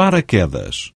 paraquedas.